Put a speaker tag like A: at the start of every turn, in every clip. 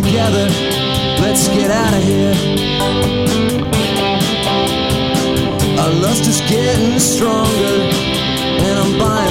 A: together. Let's get out of here. Our lust is getting stronger, and I'm buying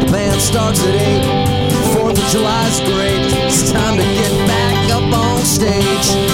A: The band starts at 8. Fourth of July's great. It's time to get back up on stage.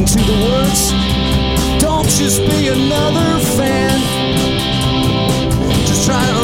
A: listen to the words. Don't just be another fan. Just try to